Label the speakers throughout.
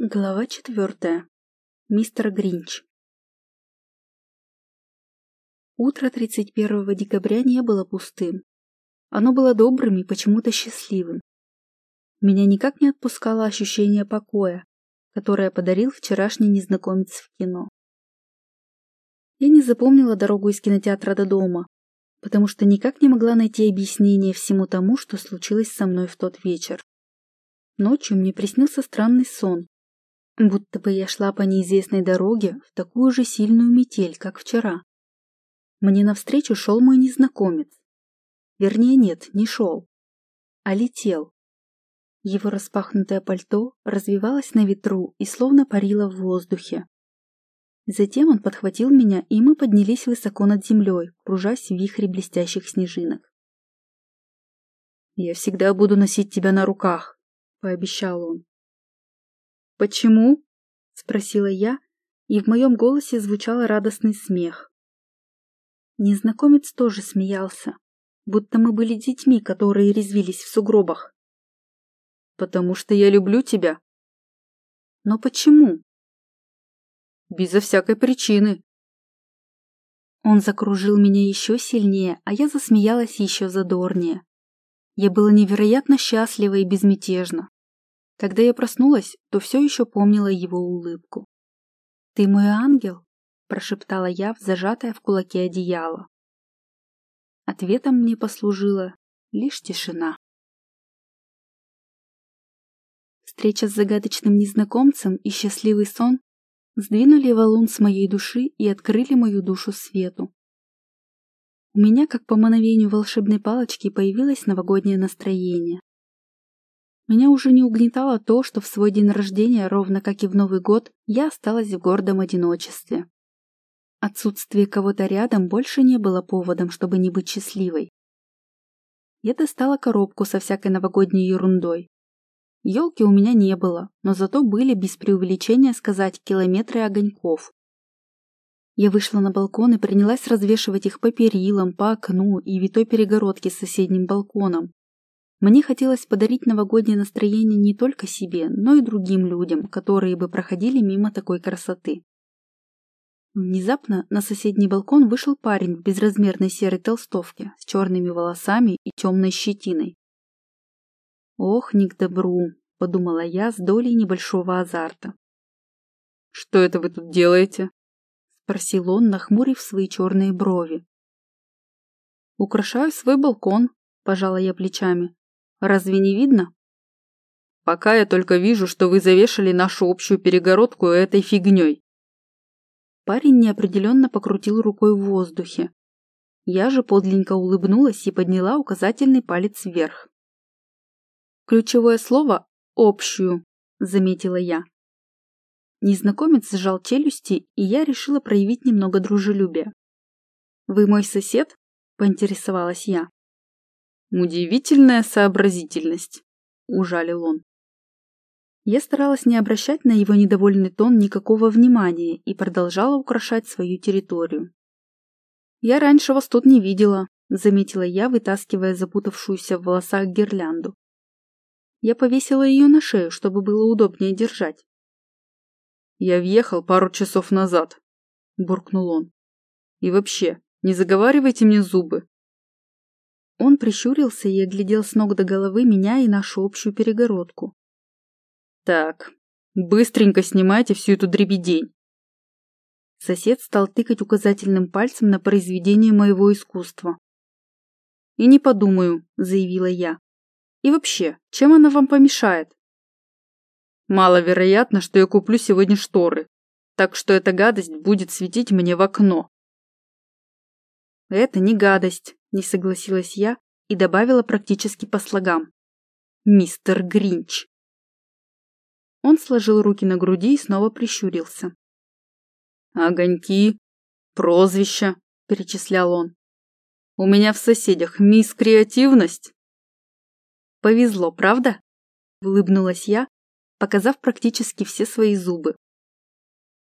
Speaker 1: Глава четвертая. Мистер Гринч. Утро 31 декабря не было пустым. Оно было добрым и почему-то счастливым. Меня никак не отпускало ощущение покоя, которое подарил вчерашний незнакомец в кино. Я не запомнила дорогу из кинотеатра до дома, потому что никак не могла найти объяснение всему тому, что случилось со мной в тот вечер. Ночью мне приснился странный сон, Будто бы я шла по неизвестной дороге в такую же сильную метель, как вчера. Мне навстречу шел мой незнакомец. Вернее, нет, не шел, а летел. Его распахнутое пальто развивалось на ветру и словно парило в воздухе. Затем он подхватил меня, и мы поднялись высоко над землей, кружась в вихре блестящих снежинок. «Я всегда буду носить тебя на руках», — пообещал он. «Почему?» — спросила я, и в моем голосе звучал радостный смех. Незнакомец тоже смеялся, будто мы были детьми, которые резвились в сугробах. «Потому что я люблю тебя». «Но почему?» «Безо всякой причины». Он закружил меня еще сильнее, а я засмеялась еще задорнее. Я была невероятно счастлива и безмятежна. Когда я проснулась, то все еще помнила его улыбку. «Ты мой ангел?» – прошептала я в зажатое в кулаке одеяло. Ответом мне послужила лишь тишина. Встреча с загадочным незнакомцем и счастливый сон сдвинули валун с моей души и открыли мою душу свету. У меня, как по мановению волшебной палочки, появилось новогоднее настроение. Меня уже не угнетало то, что в свой день рождения, ровно как и в Новый год, я осталась в гордом одиночестве. Отсутствие кого-то рядом больше не было поводом, чтобы не быть счастливой. Я достала коробку со всякой новогодней ерундой. Елки у меня не было, но зато были, без преувеличения сказать, километры огоньков. Я вышла на балкон и принялась развешивать их по перилам, по окну и витой перегородке с соседним балконом. Мне хотелось подарить новогоднее настроение не только себе, но и другим людям, которые бы проходили мимо такой красоты. Внезапно на соседний балкон вышел парень в безразмерной серой толстовке с черными волосами и темной щетиной. «Ох, не к добру», — подумала я с долей небольшого азарта. «Что это вы тут делаете?» — спросил он, нахмурив свои черные брови. «Украшаю свой балкон», — пожала я плечами. Разве не видно? Пока я только вижу, что вы завешали нашу общую перегородку этой фигней. Парень неопределенно покрутил рукой в воздухе. Я же подлинно улыбнулась и подняла указательный палец вверх. Ключевое слово «общую», заметила я. Незнакомец сжал челюсти, и я решила проявить немного дружелюбия. «Вы мой сосед?» – поинтересовалась я. Удивительная сообразительность, ужалил он. Я старалась не обращать на его недовольный тон никакого внимания и продолжала украшать свою территорию. «Я раньше вас тут не видела», — заметила я, вытаскивая запутавшуюся в волосах гирлянду. Я повесила ее на шею, чтобы было удобнее держать. «Я въехал пару часов назад», — буркнул он. «И вообще, не заговаривайте мне зубы. Он прищурился и оглядел с ног до головы меня и нашу общую перегородку. «Так, быстренько снимайте всю эту дребедень!» Сосед стал тыкать указательным пальцем на произведение моего искусства. «И не подумаю», — заявила я. «И вообще, чем она вам помешает?» «Маловероятно, что я куплю сегодня шторы, так что эта гадость будет светить мне в окно». «Это не гадость», не согласилась я и добавила практически по слогам. «Мистер Гринч». Он сложил руки на груди и снова прищурился. «Огоньки, прозвища», — перечислял он. «У меня в соседях мисс Креативность». «Повезло, правда?» — улыбнулась я, показав практически все свои зубы.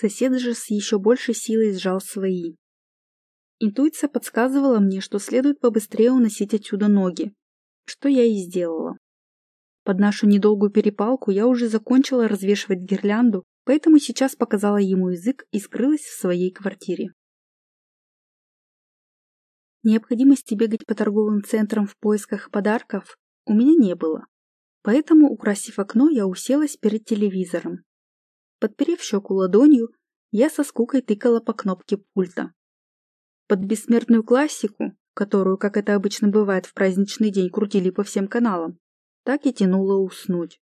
Speaker 1: Сосед же с еще большей силой сжал свои. Интуиция подсказывала мне, что следует побыстрее уносить отсюда ноги, что я и сделала. Под нашу недолгую перепалку я уже закончила развешивать гирлянду, поэтому сейчас показала ему язык и скрылась в своей квартире. Необходимости бегать по торговым центрам в поисках подарков у меня не было, поэтому, украсив окно, я уселась перед телевизором. Подперев щеку ладонью, я со скукой тыкала по кнопке пульта. Под бессмертную классику, которую, как это обычно бывает в праздничный день, крутили по всем каналам, так и тянуло уснуть.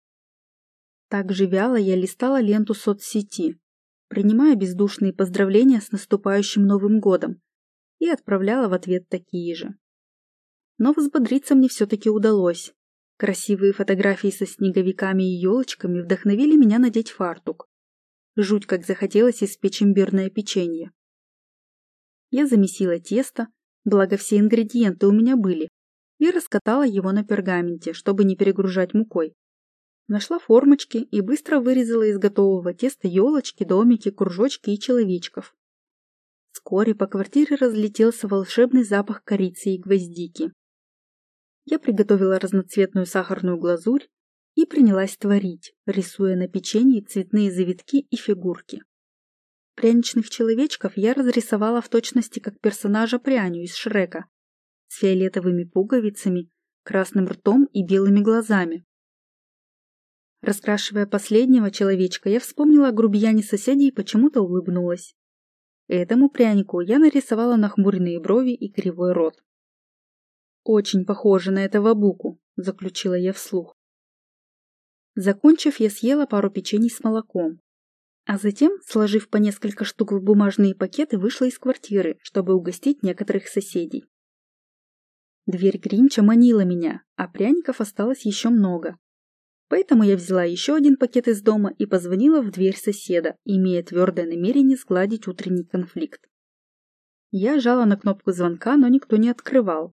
Speaker 1: Так же вяло я листала ленту соцсети, принимая бездушные поздравления с наступающим Новым годом и отправляла в ответ такие же. Но взбодриться мне все-таки удалось. Красивые фотографии со снеговиками и елочками вдохновили меня надеть фартук. Жуть, как захотелось испечь имбирное печенье. Я замесила тесто, благо все ингредиенты у меня были, и раскатала его на пергаменте, чтобы не перегружать мукой. Нашла формочки и быстро вырезала из готового теста елочки, домики, кружочки и человечков. Вскоре по квартире разлетелся волшебный запах корицы и гвоздики. Я приготовила разноцветную сахарную глазурь и принялась творить, рисуя на печенье цветные завитки и фигурки. Пряничных человечков я разрисовала в точности как персонажа пряню из Шрека, с фиолетовыми пуговицами, красным ртом и белыми глазами. Раскрашивая последнего человечка, я вспомнила о грубияне соседей и почему-то улыбнулась. Этому прянику я нарисовала нахмуренные брови и кривой рот. «Очень похоже на этого буку», — заключила я вслух. Закончив, я съела пару печений с молоком. А затем, сложив по несколько штук в бумажные пакеты, вышла из квартиры, чтобы угостить некоторых соседей. Дверь Гринча манила меня, а пряников осталось еще много. Поэтому я взяла еще один пакет из дома и позвонила в дверь соседа, имея твердое намерение сгладить утренний конфликт. Я жала на кнопку звонка, но никто не открывал.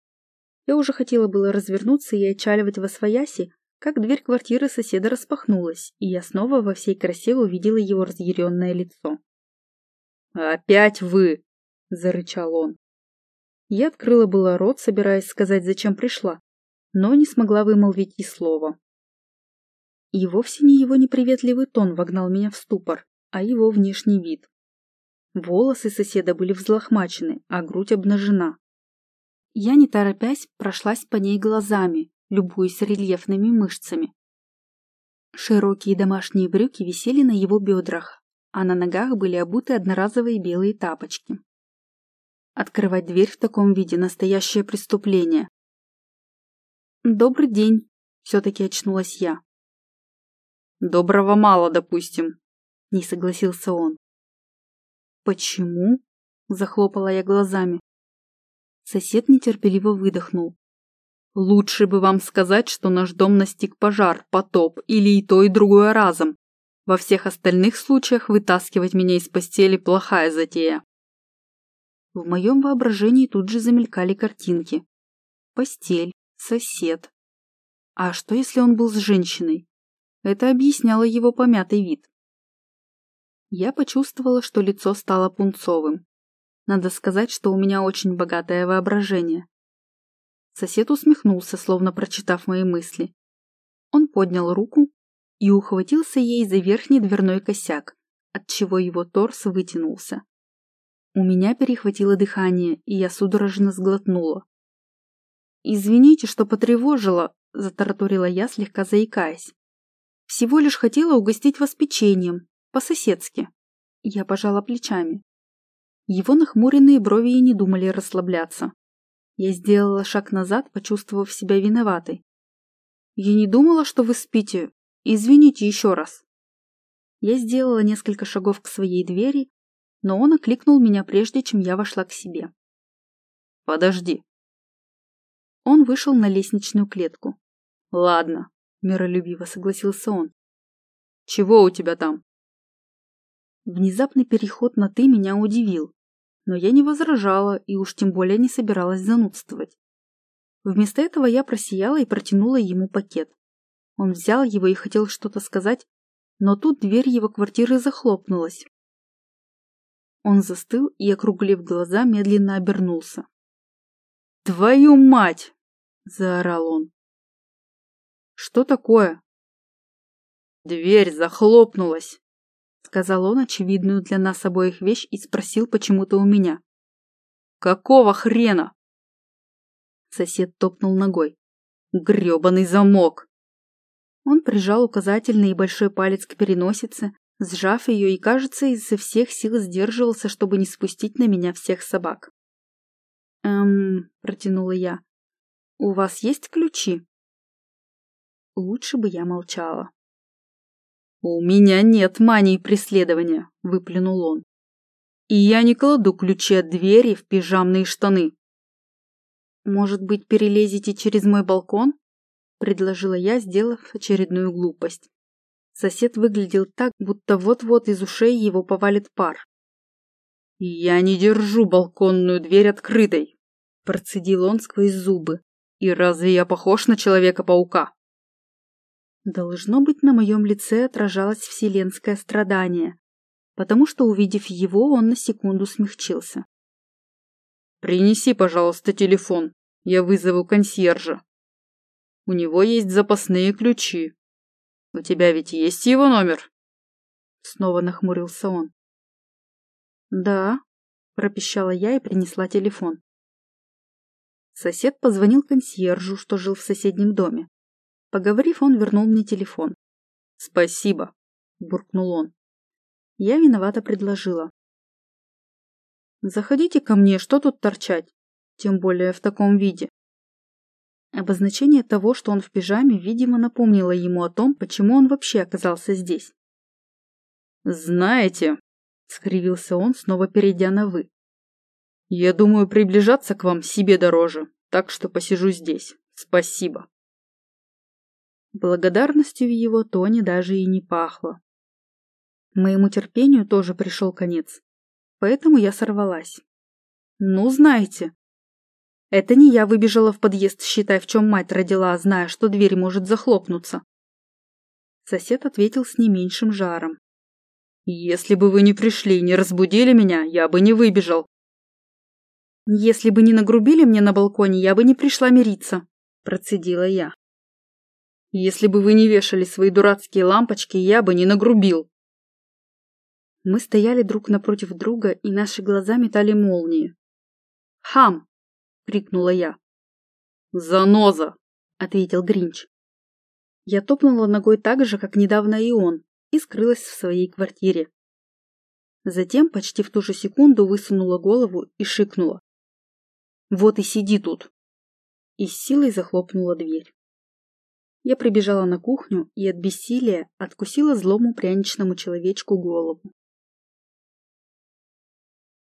Speaker 1: Я уже хотела было развернуться и отчаливать во свояси, как дверь квартиры соседа распахнулась, и я снова во всей красе увидела его разъяренное лицо. «Опять вы!» – зарычал он. Я открыла было рот, собираясь сказать, зачем пришла, но не смогла вымолвить и слова. И вовсе не его неприветливый тон вогнал меня в ступор, а его внешний вид. Волосы соседа были взлохмачены, а грудь обнажена. Я, не торопясь, прошлась по ней глазами, любуясь рельефными мышцами. Широкие домашние брюки висели на его бедрах, а на ногах были обуты одноразовые белые тапочки. Открывать дверь в таком виде – настоящее преступление. «Добрый день», – все-таки очнулась я. Доброго мало, допустим, не согласился он. Почему? Захлопала я глазами. Сосед нетерпеливо выдохнул. Лучше бы вам сказать, что наш дом настиг пожар, потоп или и то, и другое разом. Во всех остальных случаях вытаскивать меня из постели плохая затея. В моем воображении тут же замелькали картинки. Постель, сосед. А что, если он был с женщиной? Это объясняло его помятый вид. Я почувствовала, что лицо стало пунцовым. Надо сказать, что у меня очень богатое воображение. Сосед усмехнулся, словно прочитав мои мысли. Он поднял руку и ухватился ей за верхний дверной косяк, отчего его торс вытянулся. У меня перехватило дыхание, и я судорожно сглотнула. «Извините, что потревожила», — затараторила я, слегка заикаясь. Всего лишь хотела угостить вас печеньем, по-соседски. Я пожала плечами. Его нахмуренные брови и не думали расслабляться. Я сделала шаг назад, почувствовав себя виноватой. Я не думала, что вы спите. Извините еще раз. Я сделала несколько шагов к своей двери, но он окликнул меня прежде, чем я вошла к себе. Подожди. Он вышел на лестничную клетку. Ладно, Миролюбиво согласился он. Чего у тебя там? Внезапный переход на «ты» меня удивил, но я не возражала и уж тем более не собиралась занудствовать. Вместо этого я просияла и протянула ему пакет. Он взял его и хотел что-то сказать, но тут дверь его квартиры захлопнулась. Он застыл и, округлив глаза, медленно обернулся. «Твою мать!» – заорал он. Что такое?» «Дверь захлопнулась», — сказал он очевидную для нас обоих вещь и спросил почему-то у меня. «Какого хрена?» Сосед топнул ногой. «Гребаный замок!» Он прижал указательный и большой палец к переносице, сжав ее и, кажется, изо всех сил сдерживался, чтобы не спустить на меня всех собак. «Эм...» — протянула я. «У вас есть ключи?» Лучше бы я молчала. «У меня нет мании преследования», — выплюнул он. «И я не кладу ключи от двери в пижамные штаны». «Может быть, перелезете через мой балкон?» — предложила я, сделав очередную глупость. Сосед выглядел так, будто вот-вот из ушей его повалит пар. «Я не держу балконную дверь открытой», — процедил он сквозь зубы. «И разве я похож на Человека-паука?» Должно быть, на моем лице отражалось вселенское страдание, потому что, увидев его, он на секунду смягчился. «Принеси, пожалуйста, телефон. Я вызову консьержа. У него есть запасные ключи. У тебя ведь есть его номер?» Снова нахмурился он. «Да», — пропищала я и принесла телефон. Сосед позвонил консьержу, что жил в соседнем доме. Поговорив, он вернул мне телефон. «Спасибо», — буркнул он. Я виновато предложила. «Заходите ко мне, что тут торчать? Тем более в таком виде». Обозначение того, что он в пижаме, видимо, напомнило ему о том, почему он вообще оказался здесь. «Знаете», — скривился он, снова перейдя на «вы», — «я думаю, приближаться к вам себе дороже, так что посижу здесь. Спасибо». Благодарностью в его тоне даже и не пахло. Моему терпению тоже пришел конец, поэтому я сорвалась. Ну, знаете. Это не я выбежала в подъезд, считай, в чем мать родила, зная, что дверь может захлопнуться. Сосед ответил с не меньшим жаром. «Если бы вы не пришли и не разбудили меня, я бы не выбежал». «Если бы не нагрубили мне на балконе, я бы не пришла мириться», – процедила я. Если бы вы не вешали свои дурацкие лампочки, я бы не нагрубил. Мы стояли друг напротив друга, и наши глаза метали молнии. «Хам!» — крикнула я. «Заноза!» — ответил Гринч. Я топнула ногой так же, как недавно и он, и скрылась в своей квартире. Затем почти в ту же секунду высунула голову и шикнула. «Вот и сиди тут!» И с силой захлопнула дверь. Я прибежала на кухню и от бессилия откусила злому пряничному человечку голову.